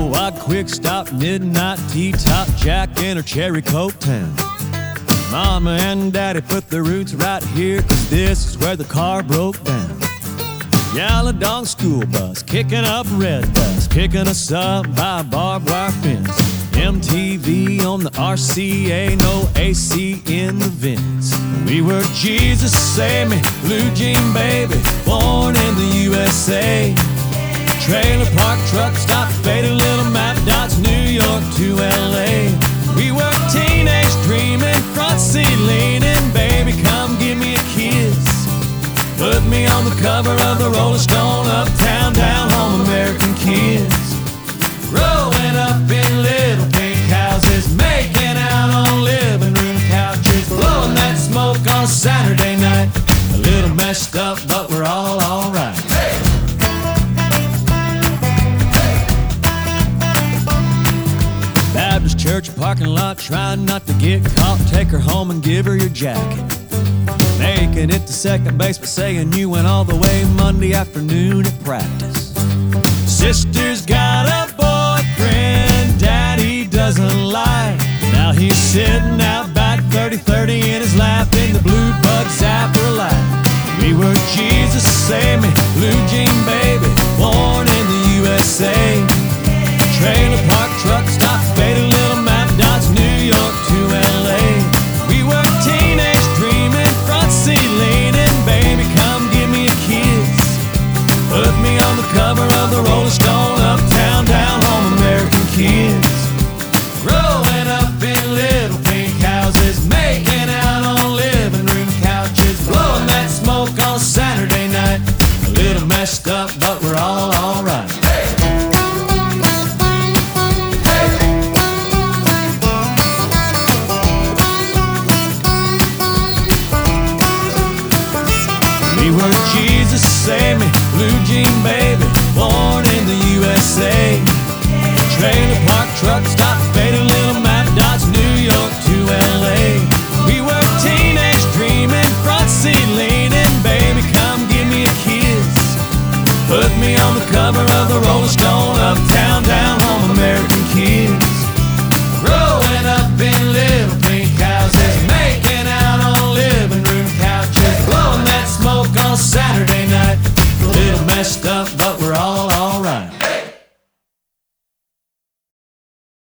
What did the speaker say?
Chippewa quick stop, midnight T-top, Jack in her cherry coke town. Mama and daddy put their roots right here, cause this is where the car broke down. Dog school bus, kicking up red dust, picking us up by barbed wire fence. MTV on the RCA, no AC in the vents. We were Jesus save me, blue jean baby, born in the USA. Trailer park truck cover of the Rolling Stone, uptown, down home, American kids. Growing up in little pink houses, making out on living room couches, blowing that smoke on Saturday night. A little messed up, but we're all alright. Baptist church parking lot, trying not to get caught. Take her home and give her your jacket. Making it to second base, but saying you went all the way Monday afternoon at practice. Sister's got a boyfriend, daddy doesn't like. Now he's sitting out back 30 30 in his lap in the blue bug zapper light. We were Jesus, save me, blue jean baby, born messed up, but we're all messed up, but we're all alright.